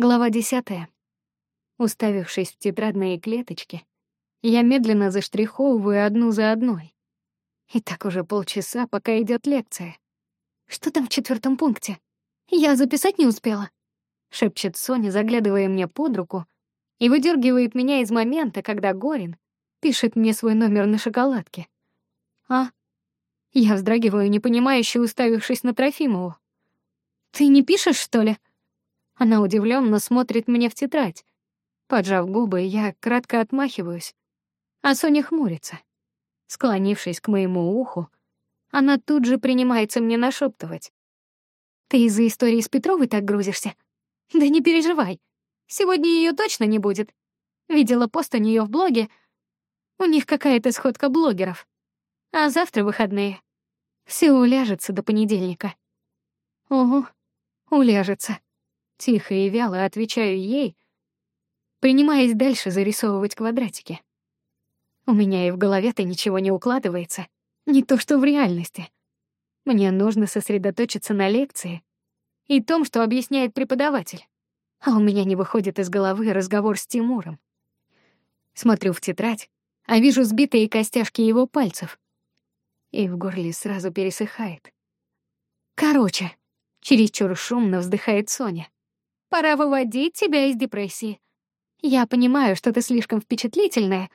Глава десятая. Уставившись в тетрадные клеточки, я медленно заштриховываю одну за одной. И так уже полчаса, пока идет лекция. Что там в четвертом пункте? Я записать не успела. Шепчет Соня, заглядывая мне под руку, и выдергивает меня из момента, когда Горин пишет мне свой номер на шоколадке. А? Я вздрагиваю, непонимающе уставившись на Трофимову. Ты не пишешь, что ли? Она удивленно смотрит мне в тетрадь. Поджав губы, я кратко отмахиваюсь, а Соня хмурится. Склонившись к моему уху, она тут же принимается мне нашептывать. «Ты из-за истории с Петровой так грузишься? Да не переживай, сегодня ее точно не будет. Видела пост о нее в блоге. У них какая-то сходка блогеров. А завтра выходные. Все уляжется до понедельника». «Угу, уляжется». Тихо и вяло отвечаю ей, принимаясь дальше зарисовывать квадратики. У меня и в голове-то ничего не укладывается, не то что в реальности. Мне нужно сосредоточиться на лекции и том, что объясняет преподаватель. А у меня не выходит из головы разговор с Тимуром. Смотрю в тетрадь, а вижу сбитые костяшки его пальцев. И в горле сразу пересыхает. Короче, чересчур шумно вздыхает Соня. Пора выводить тебя из депрессии. Я понимаю, что ты слишком впечатлительная,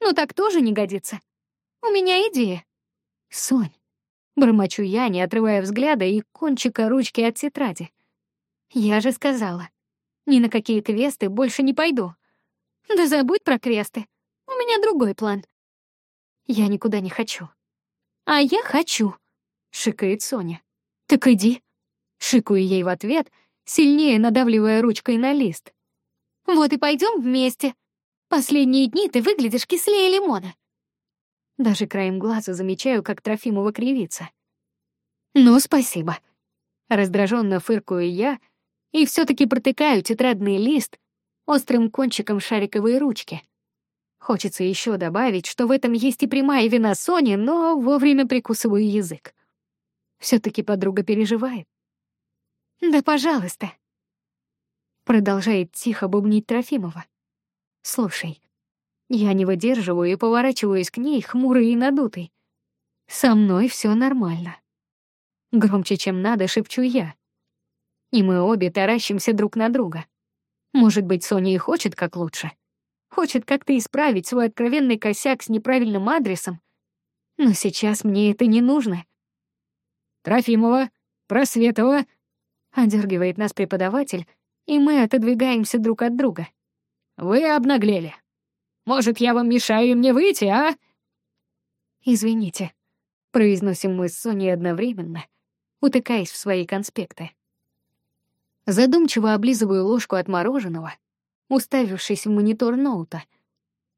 но так тоже не годится. У меня идея. Сонь, бормочу я, не отрывая взгляда и кончика ручки от тетради. Я же сказала, ни на какие квесты больше не пойду. Да забудь про квесты. У меня другой план. Я никуда не хочу. А я хочу, шикает Соня. Так иди. Шикаю ей в ответ — сильнее надавливая ручкой на лист. «Вот и пойдем вместе. Последние дни ты выглядишь кислее лимона». Даже краем глаза замечаю, как Трофимова кривится. «Ну, спасибо». Раздраженно фыркую я и все таки протыкаю тетрадный лист острым кончиком шариковой ручки. Хочется еще добавить, что в этом есть и прямая вина Сони, но вовремя прикусываю язык. все таки подруга переживает. Да, пожалуйста. Продолжает тихо бубнить Трофимова. Слушай, я не выдерживаю и поворачиваюсь к ней, хмурый и надутый. Со мной все нормально. Громче, чем надо, шепчу я. И мы обе таращимся друг на друга. Может быть, Соня и хочет как лучше. Хочет как-то исправить свой откровенный косяк с неправильным адресом. Но сейчас мне это не нужно. Трофимова, Просветова, Одергивает нас преподаватель, и мы отодвигаемся друг от друга. «Вы обнаглели. Может, я вам мешаю и мне выйти, а?» «Извините», — произносим мы с Соней одновременно, утыкаясь в свои конспекты. Задумчиво облизываю ложку от мороженого, уставившись в монитор ноута.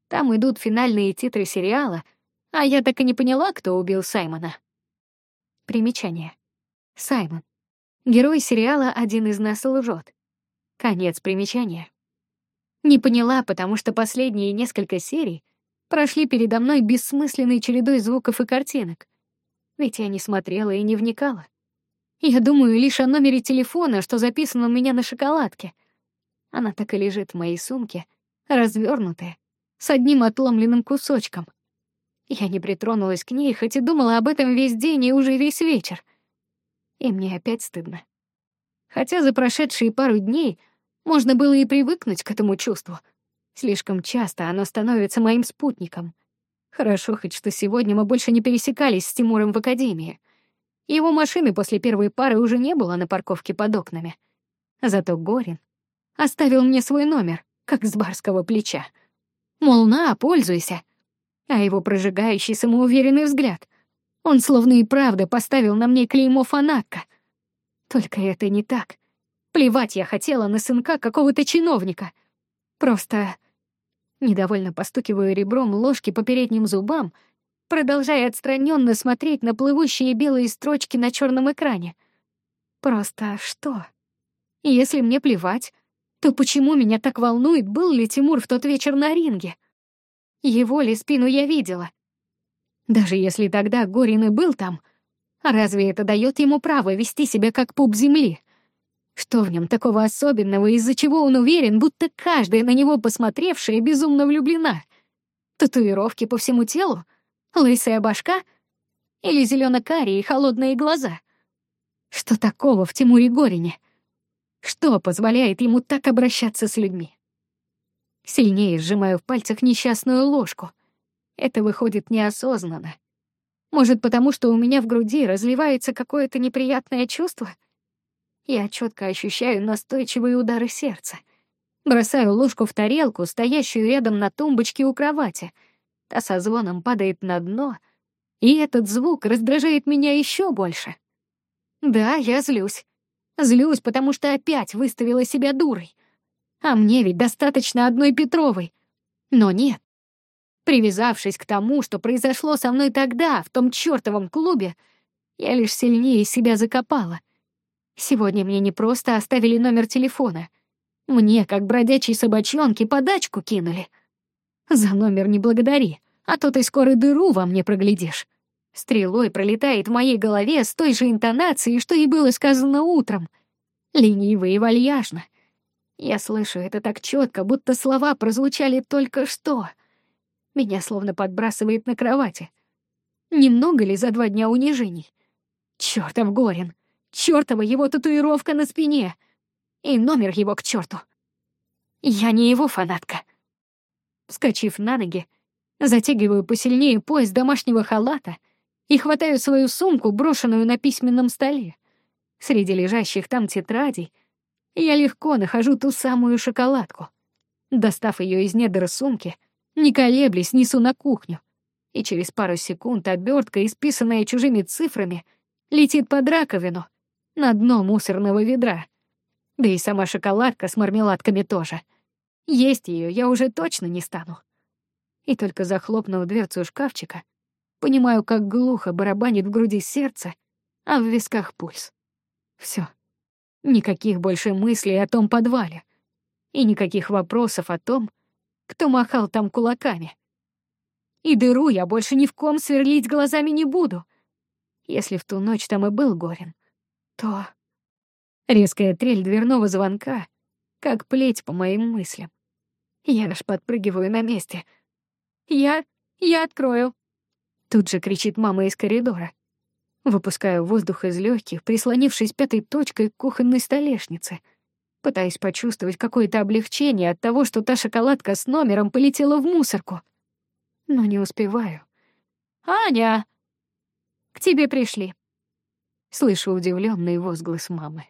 Там идут финальные титры сериала, а я так и не поняла, кто убил Саймона. Примечание. Саймон. Герой сериала «Один из нас лжет». Конец примечания. Не поняла, потому что последние несколько серий прошли передо мной бессмысленной чередой звуков и картинок. Ведь я не смотрела и не вникала. Я думаю лишь о номере телефона, что записано у меня на шоколадке. Она так и лежит в моей сумке, развернутая, с одним отломленным кусочком. Я не притронулась к ней, хоть и думала об этом весь день и уже весь вечер — и мне опять стыдно. Хотя за прошедшие пару дней можно было и привыкнуть к этому чувству. Слишком часто оно становится моим спутником. Хорошо хоть, что сегодня мы больше не пересекались с Тимуром в академии. Его машины после первой пары уже не было на парковке под окнами. Зато Горин оставил мне свой номер, как с барского плеча. Мол, на, пользуйся. А его прожигающий самоуверенный взгляд он словно и правда поставил на мне клеймо фанатка. Только это не так. Плевать я хотела на сынка какого-то чиновника. Просто недовольно постукиваю ребром ложки по передним зубам, продолжая отстраненно смотреть на плывущие белые строчки на черном экране. Просто что? Если мне плевать, то почему меня так волнует, был ли Тимур в тот вечер на ринге? Его ли спину я видела? Даже если тогда Горин и был там, разве это дает ему право вести себя как пуп земли? Что в нем такого особенного, из-за чего он уверен, будто каждая на него посмотревшая безумно влюблена? Татуировки по всему телу? Лысая башка? Или зелено-карие холодные глаза? Что такого в Тимуре Горине? Что позволяет ему так обращаться с людьми? Сильнее сжимаю в пальцах несчастную ложку. Это выходит неосознанно. Может, потому что у меня в груди разливается какое-то неприятное чувство? Я четко ощущаю настойчивые удары сердца. Бросаю ложку в тарелку, стоящую рядом на тумбочке у кровати. Та со звоном падает на дно, и этот звук раздражает меня еще больше. Да, я злюсь. Злюсь, потому что опять выставила себя дурой. А мне ведь достаточно одной Петровой. Но нет. Привязавшись к тому, что произошло со мной тогда, в том чёртовом клубе, я лишь сильнее себя закопала. Сегодня мне не просто оставили номер телефона. Мне, как бродячей собачонке, подачку кинули. За номер не благодари, а то ты скоро дыру во мне проглядишь. Стрелой пролетает в моей голове с той же интонацией, что и было сказано утром. Лениво и вальяжно. Я слышу это так четко, будто слова прозвучали только что. Меня словно подбрасывает на кровати. Немного ли за два дня унижений? Чёртов Горин! Чёртова его татуировка на спине. И номер его к чёрту. Я не его фанатка. Вскочив на ноги, затягиваю посильнее пояс домашнего халата и хватаю свою сумку, брошенную на письменном столе. Среди лежащих там тетрадей я легко нахожу ту самую шоколадку. Достав ее из недр сумки, не колеблясь, несу на кухню. И через пару секунд обертка, исписанная чужими цифрами, летит под раковину, на дно мусорного ведра. Да и сама шоколадка с мармеладками тоже. Есть ее я уже точно не стану. И только захлопнув дверцу шкафчика, понимаю, как глухо барабанит в груди сердце, а в висках пульс. Все. Никаких больше мыслей о том подвале. И никаких вопросов о том, кто махал там кулаками. И дыру я больше ни в ком сверлить глазами не буду. Если в ту ночь там и был Горин, то... Резкая трель дверного звонка, как плеть по моим мыслям. Я аж подпрыгиваю на месте. «Я... я открою!» Тут же кричит мама из коридора. Выпускаю воздух из легких, прислонившись пятой точкой к кухонной столешнице. Пытаюсь почувствовать какое-то облегчение от того, что та шоколадка с номером полетела в мусорку. Но не успеваю. «Аня! К тебе пришли!» Слышу удивленный возглас мамы.